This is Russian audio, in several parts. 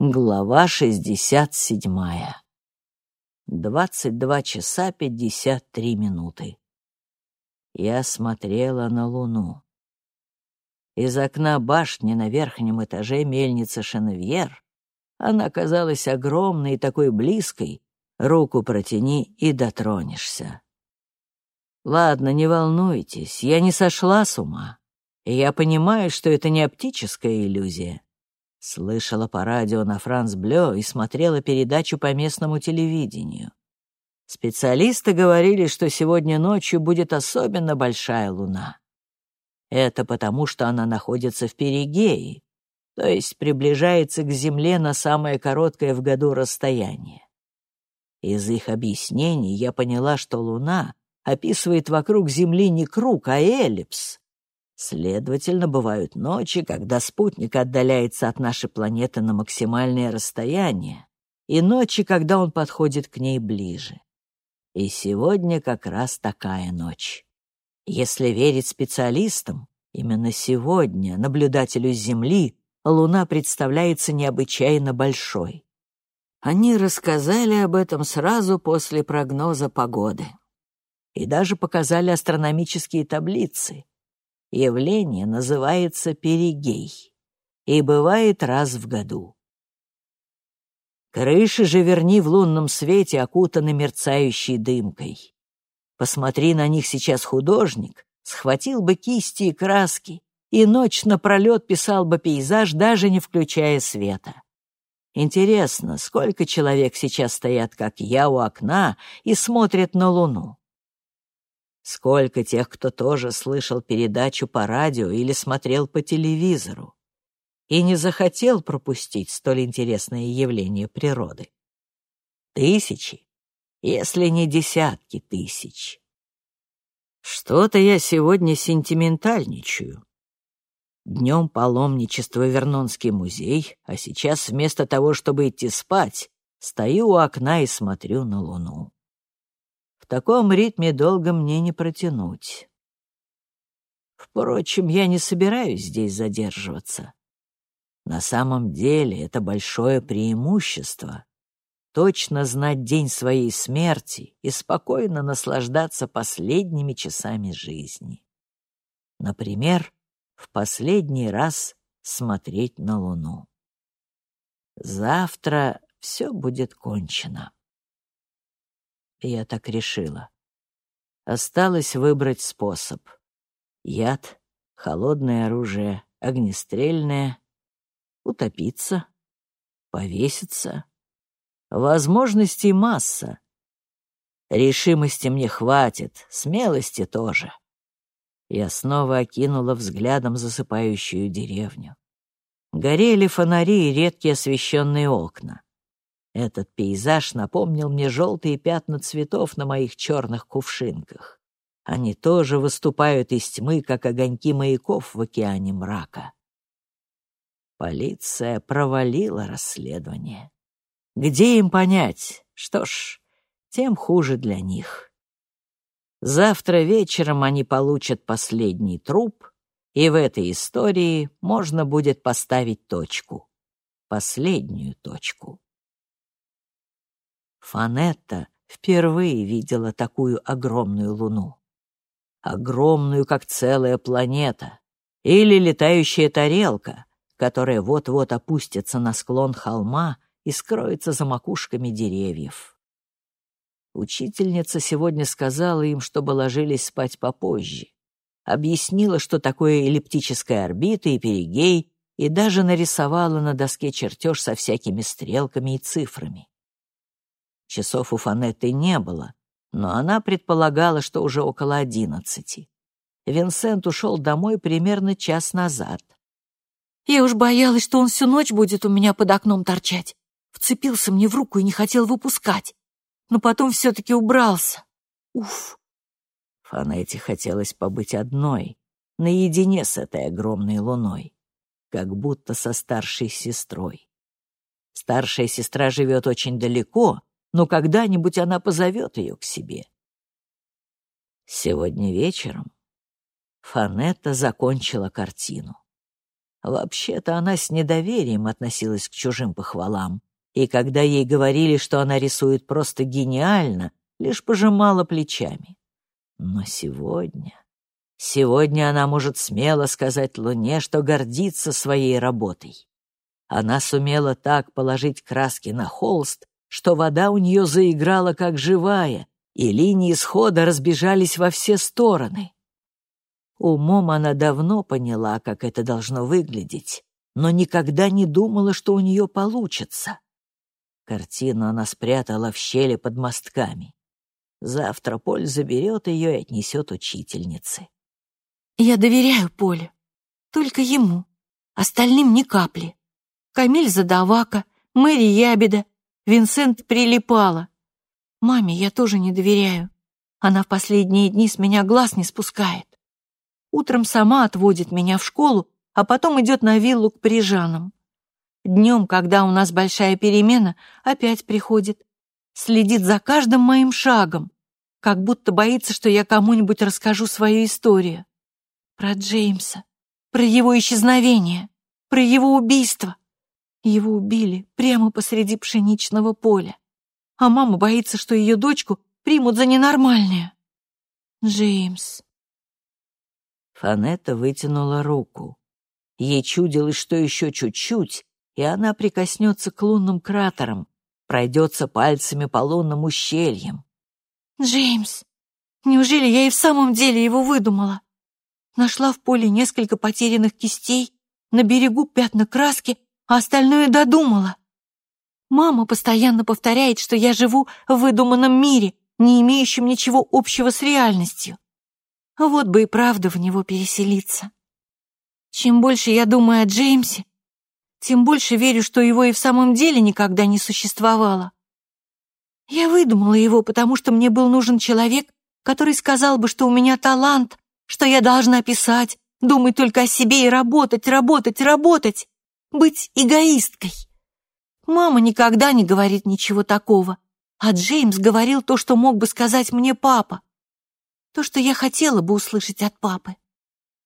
Глава шестьдесят седьмая. Двадцать два часа пятьдесят три минуты. Я смотрела на луну. Из окна башни на верхнем этаже мельницы Шеневьер она казалась огромной и такой близкой, руку протяни и дотронешься. Ладно, не волнуйтесь, я не сошла с ума, я понимаю, что это не оптическая иллюзия. Слышала по радио на Франс Блё и смотрела передачу по местному телевидению. Специалисты говорили, что сегодня ночью будет особенно большая луна. Это потому, что она находится в перигее, то есть приближается к Земле на самое короткое в году расстояние. Из их объяснений я поняла, что Луна описывает вокруг Земли не круг, а эллипс, Следовательно, бывают ночи, когда спутник отдаляется от нашей планеты на максимальное расстояние, и ночи, когда он подходит к ней ближе. И сегодня как раз такая ночь. Если верить специалистам, именно сегодня наблюдателю с Земли Луна представляется необычайно большой. Они рассказали об этом сразу после прогноза погоды. И даже показали астрономические таблицы, Явление называется перигей и бывает раз в году. Крыши же верни в лунном свете окутаны мерцающей дымкой. Посмотри на них сейчас художник, схватил бы кисти и краски, и ночь напролет писал бы пейзаж, даже не включая света. Интересно, сколько человек сейчас стоят, как я, у окна и смотрят на луну? Сколько тех, кто тоже слышал передачу по радио или смотрел по телевизору и не захотел пропустить столь интересное явление природы. Тысячи, если не десятки тысяч. Что-то я сегодня сентиментальничаю. Днем паломничество Вернонский музей, а сейчас вместо того, чтобы идти спать, стою у окна и смотрю на луну таком ритме долго мне не протянуть. Впрочем, я не собираюсь здесь задерживаться. На самом деле это большое преимущество — точно знать день своей смерти и спокойно наслаждаться последними часами жизни. Например, в последний раз смотреть на Луну. Завтра все будет кончено. Я так решила. Осталось выбрать способ. Яд, холодное оружие, огнестрельное, утопиться, повеситься. Возможностей масса. Решимости мне хватит, смелости тоже. Я снова окинула взглядом засыпающую деревню. Горели фонари и редкие освещенные окна. Этот пейзаж напомнил мне желтые пятна цветов на моих черных кувшинках. Они тоже выступают из тьмы, как огоньки маяков в океане мрака. Полиция провалила расследование. Где им понять? Что ж, тем хуже для них. Завтра вечером они получат последний труп, и в этой истории можно будет поставить точку. Последнюю точку. Фанетта впервые видела такую огромную луну. Огромную, как целая планета. Или летающая тарелка, которая вот-вот опустится на склон холма и скроется за макушками деревьев. Учительница сегодня сказала им, чтобы ложились спать попозже. Объяснила, что такое эллиптическая орбита и перигей, и даже нарисовала на доске чертеж со всякими стрелками и цифрами. Часов у Фанетты не было, но она предполагала, что уже около одиннадцати. Винсент ушел домой примерно час назад. «Я уж боялась, что он всю ночь будет у меня под окном торчать. Вцепился мне в руку и не хотел выпускать. Но потом все-таки убрался. Уф!» Фанетте хотелось побыть одной, наедине с этой огромной луной, как будто со старшей сестрой. Старшая сестра живет очень далеко, но когда-нибудь она позовет ее к себе. Сегодня вечером Фанетта закончила картину. Вообще-то она с недоверием относилась к чужим похвалам, и когда ей говорили, что она рисует просто гениально, лишь пожимала плечами. Но сегодня... Сегодня она может смело сказать Луне, что гордится своей работой. Она сумела так положить краски на холст, что вода у нее заиграла как живая, и линии схода разбежались во все стороны. Умом она давно поняла, как это должно выглядеть, но никогда не думала, что у нее получится. Картину она спрятала в щели под мостками. Завтра Поль заберет ее и отнесет учительнице. Я доверяю Полю. Только ему. Остальным ни капли. Камиль Задавака, Мэри Ябеда, Винсент Прилипала. Маме я тоже не доверяю. Она в последние дни с меня глаз не спускает. Утром сама отводит меня в школу, а потом идет на виллу к парижанам. Днем, когда у нас большая перемена, опять приходит. Следит за каждым моим шагом, как будто боится, что я кому-нибудь расскажу свою историю. Про Джеймса, про его исчезновение, про его убийство. Его убили прямо посреди пшеничного поля. А мама боится, что ее дочку примут за ненормальную. Джеймс, Фанетта вытянула руку. Ей чудилось, что еще чуть-чуть, и она прикоснется к лунным кратерам, пройдется пальцами по лунным ущельям. «Джеймс, неужели я и в самом деле его выдумала? Нашла в поле несколько потерянных кистей, на берегу пятна краски, а остальное додумала. Мама постоянно повторяет, что я живу в выдуманном мире, не имеющем ничего общего с реальностью. Вот бы и правда в него переселиться. Чем больше я думаю о Джеймсе, тем больше верю, что его и в самом деле никогда не существовало. Я выдумала его, потому что мне был нужен человек, который сказал бы, что у меня талант, что я должна писать, думать только о себе и работать, работать, работать, быть эгоисткой. Мама никогда не говорит ничего такого, а Джеймс говорил то, что мог бы сказать мне папа. То, что я хотела бы услышать от папы.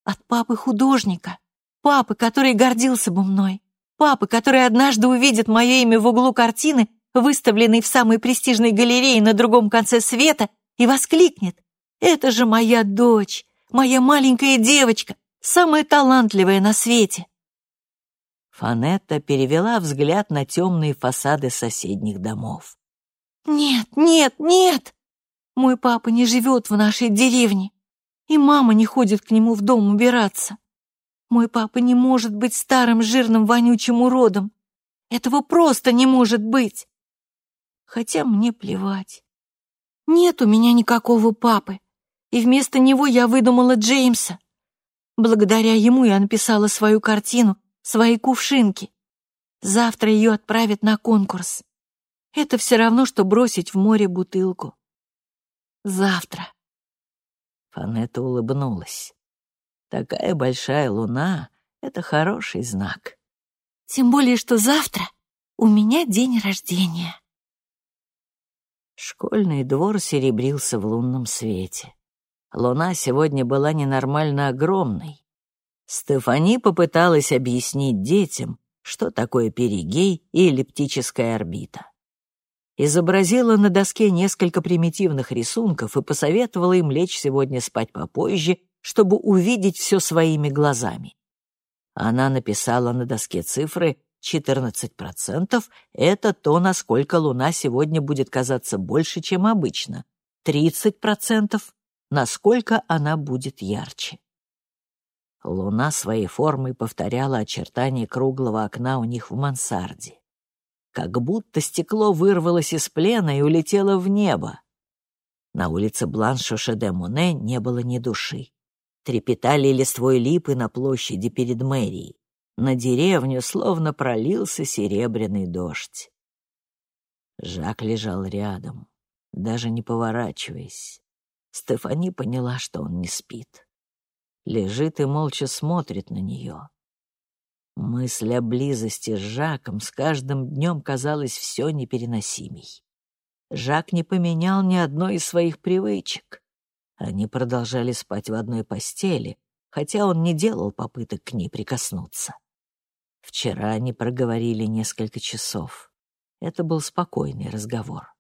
От папы-художника. Папы, который гордился бы мной. Папы, который однажды увидит мое имя в углу картины, выставленной в самой престижной галерее на другом конце света, и воскликнет «Это же моя дочь, моя маленькая девочка, самая талантливая на свете!» Фанетта перевела взгляд на темные фасады соседних домов. «Нет, нет, нет!» Мой папа не живет в нашей деревне, и мама не ходит к нему в дом убираться. Мой папа не может быть старым, жирным, вонючим уродом. Этого просто не может быть. Хотя мне плевать. Нет у меня никакого папы, и вместо него я выдумала Джеймса. Благодаря ему я написала свою картину, свои кувшинки. Завтра ее отправят на конкурс. Это все равно, что бросить в море бутылку завтра. Фанета улыбнулась. Такая большая луна — это хороший знак. Тем более, что завтра у меня день рождения. Школьный двор серебрился в лунном свете. Луна сегодня была ненормально огромной. Стефани попыталась объяснить детям, что такое перигей и эллиптическая орбита изобразила на доске несколько примитивных рисунков и посоветовала им лечь сегодня спать попозже, чтобы увидеть все своими глазами. Она написала на доске цифры 14% — это то, насколько Луна сегодня будет казаться больше, чем обычно. 30% — насколько она будет ярче. Луна своей формой повторяла очертания круглого окна у них в мансарде как будто стекло вырвалось из плена и улетело в небо. На улице Бланшоше-де-Муне не было ни души. Трепетали листвой липы на площади перед мэрией. На деревню словно пролился серебряный дождь. Жак лежал рядом, даже не поворачиваясь. Стефани поняла, что он не спит. Лежит и молча смотрит на нее. Мысль о близости с Жаком с каждым днем казалась все непереносимей. Жак не поменял ни одной из своих привычек. Они продолжали спать в одной постели, хотя он не делал попыток к ней прикоснуться. Вчера они проговорили несколько часов. Это был спокойный разговор.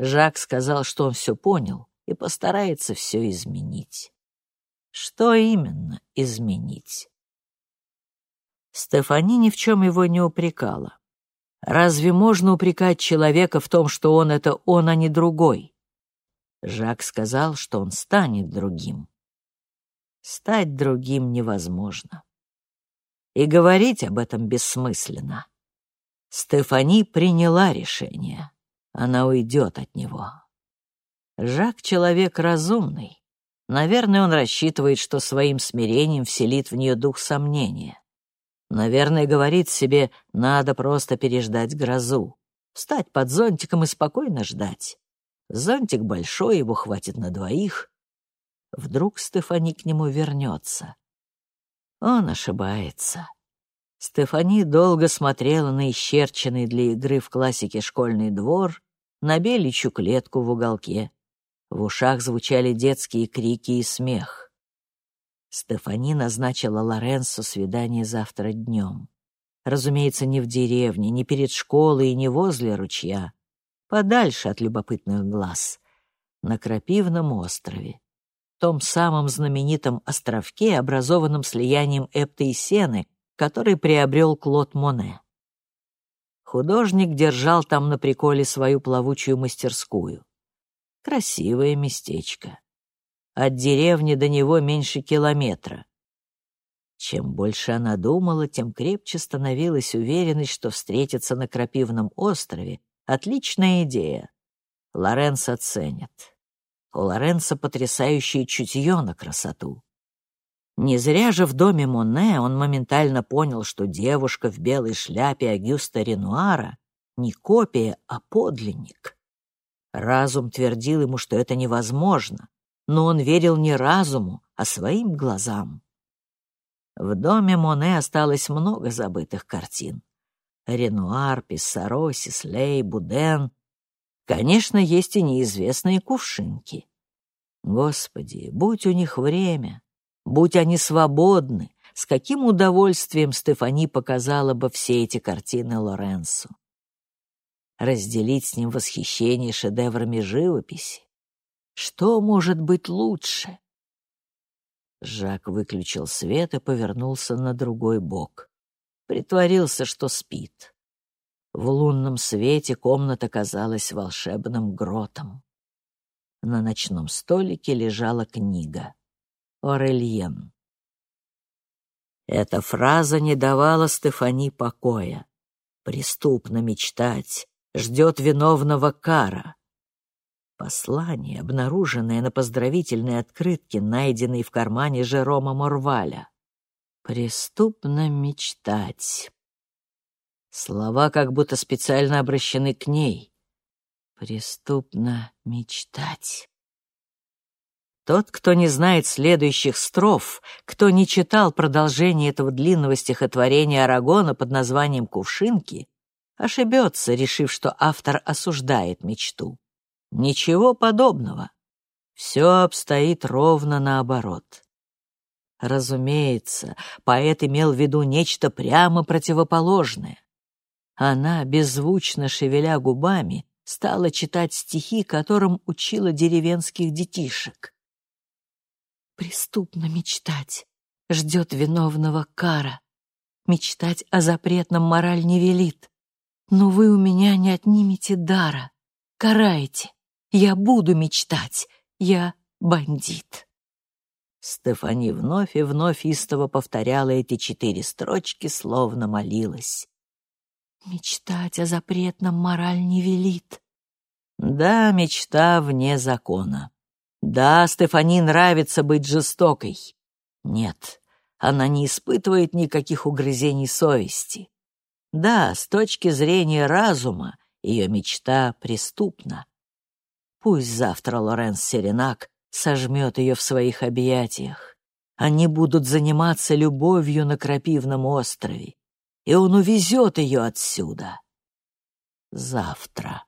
Жак сказал, что он все понял и постарается все изменить. Что именно изменить? Стефани ни в чем его не упрекала. Разве можно упрекать человека в том, что он — это он, а не другой? Жак сказал, что он станет другим. Стать другим невозможно. И говорить об этом бессмысленно. Стефани приняла решение. Она уйдет от него. Жак — человек разумный. Наверное, он рассчитывает, что своим смирением вселит в нее дух сомнения. Наверное, говорит себе, надо просто переждать грозу, встать под зонтиком и спокойно ждать. Зонтик большой, его хватит на двоих. Вдруг Стефани к нему вернется. Он ошибается. Стефани долго смотрела на исчерченный для игры в классике школьный двор, на беличью клетку в уголке. В ушах звучали детские крики и смех. Стефани назначила Лоренцо свидание завтра днем. Разумеется, не в деревне, не перед школой и не возле ручья. Подальше от любопытных глаз. На Крапивном острове. Том самом знаменитом островке, образованном слиянием Эпты и Сены, который приобрел Клод Моне. Художник держал там на приколе свою плавучую мастерскую. Красивое местечко. От деревни до него меньше километра. Чем больше она думала, тем крепче становилась уверенность, что встретиться на Крапивном острове — отличная идея. Лоренс оценит. У Лоренса потрясающее чутье на красоту. Не зря же в доме Моне он моментально понял, что девушка в белой шляпе Агюста Ренуара не копия, а подлинник. Разум твердил ему, что это невозможно, но он верил не разуму, а своим глазам. В доме Моне осталось много забытых картин. Ренуар, Писсаро, Сислей, Буден. Конечно, есть и неизвестные кувшинки. Господи, будь у них время, будь они свободны, с каким удовольствием Стефани показала бы все эти картины Лоренцо. Разделить с ним восхищение шедеврами живописи, что может быть лучше? Жак выключил свет и повернулся на другой бок. Притворился, что спит. В лунном свете комната казалась волшебным гротом. На ночном столике лежала книга «Орельен». Эта фраза не давала Стефани покоя. Преступно мечтать, ждет виновного кара. Послание, обнаруженное на поздравительной открытке, найденной в кармане Жерома Морваля. «Преступно мечтать». Слова как будто специально обращены к ней. «Преступно мечтать». Тот, кто не знает следующих строф, кто не читал продолжение этого длинного стихотворения Арагона под названием «Кувшинки», ошибется, решив, что автор осуждает мечту. Ничего подобного. Все обстоит ровно наоборот. Разумеется, поэт имел в виду нечто прямо противоположное. Она, беззвучно шевеля губами, стала читать стихи, которым учила деревенских детишек. «Преступно мечтать, ждет виновного кара. Мечтать о запретном мораль не велит, но вы у меня не отнимете дара. Карайте, я буду мечтать. Я бандит. Стефани вновь и вновь истово повторяла эти четыре строчки, словно молилась. Мечтать о запретном мораль не велит. Да, мечта вне закона. Да, Стефани нравится быть жестокой. Нет, она не испытывает никаких угрызений совести. Да, с точки зрения разума, ее мечта преступна. Пусть завтра Лоренс Серенак сожмет ее в своих объятиях. Они будут заниматься любовью на Крапивном острове, и он увезет ее отсюда. Завтра.